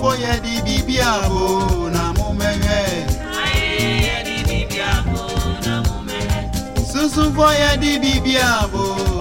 fo yɛ di bibi abo na mo mɛhwɛ. Susu fo yɛ di bibi abo.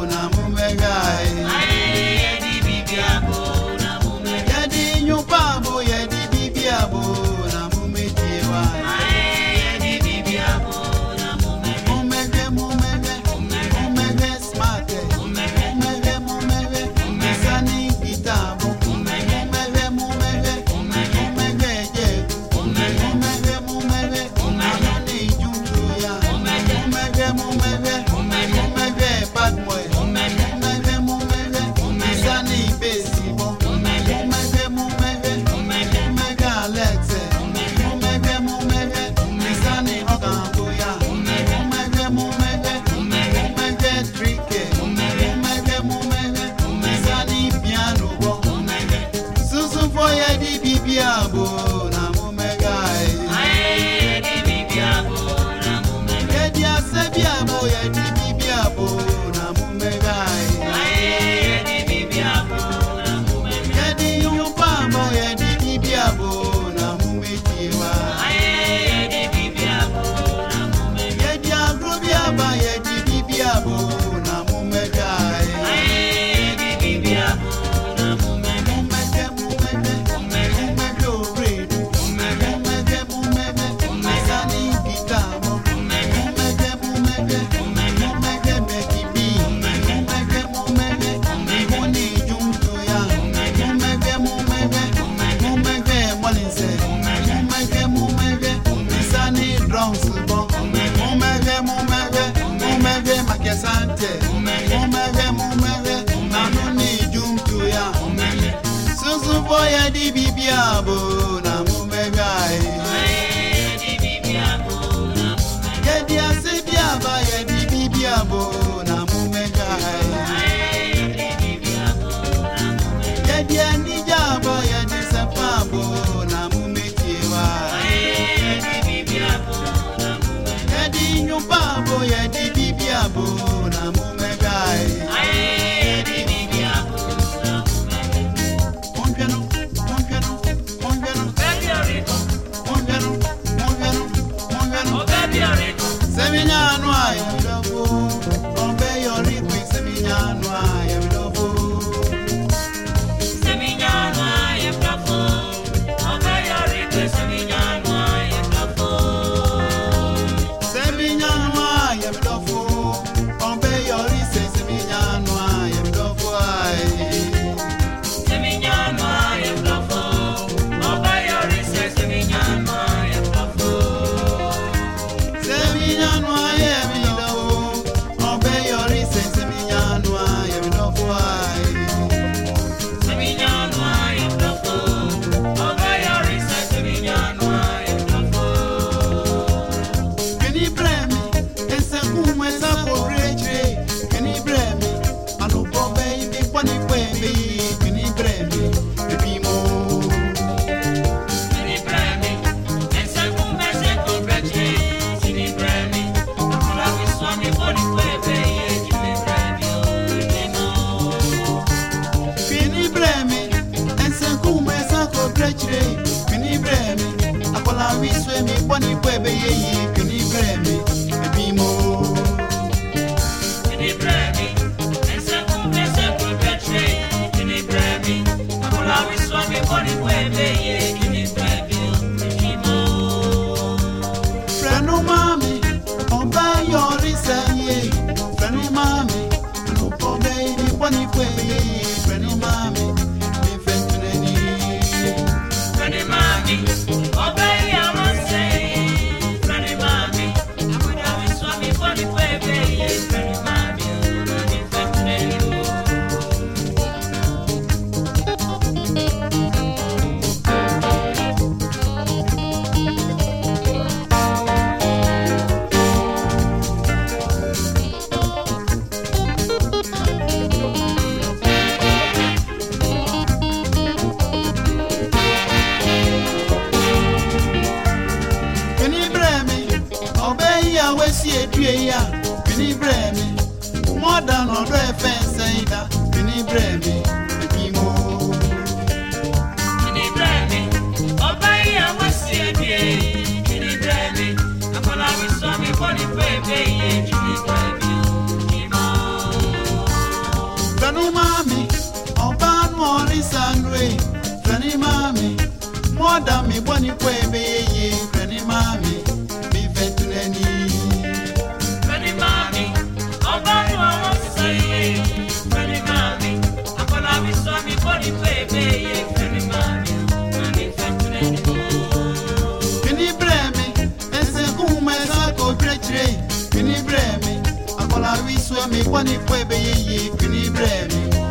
di bibiabo Benny, Benny Man. Sandwe. Fẹ́ni mami, mọ́dà mi bọ́ ní kó ebe yeye. Fẹ́ni mami, mi fẹ́ tulẹ̀ ní. Fini brẹ mi, ẹsẹ̀ kún mọ ẹsẹ̀ kò pírẹ́tìrẹ́. Fini brẹ mi, akọ̀là wí sọ mi bọ́ ní kó ebe yeye. Fini brẹ mi, èmi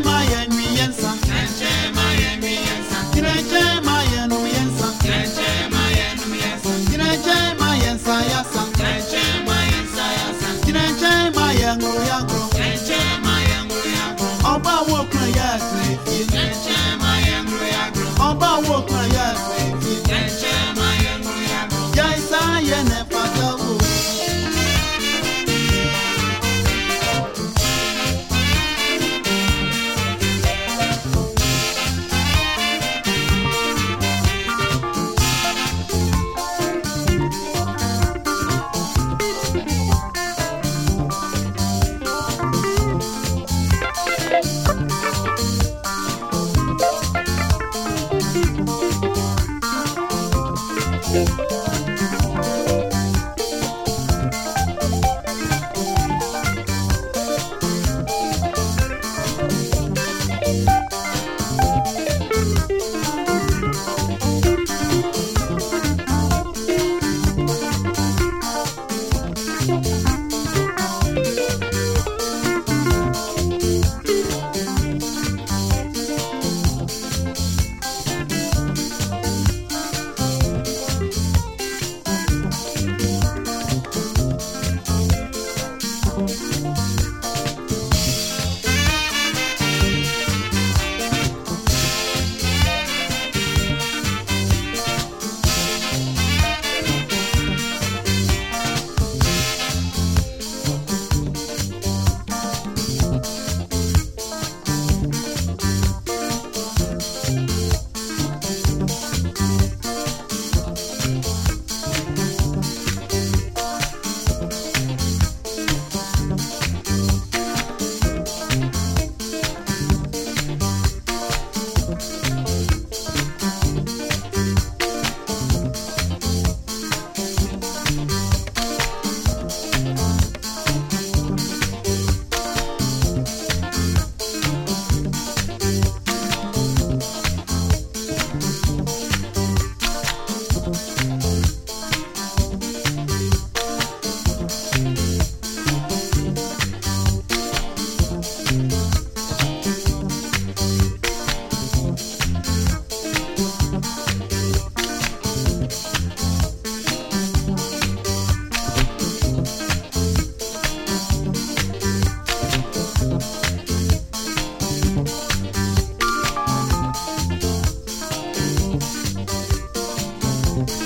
my enemy.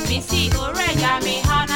Missy Orega mi hana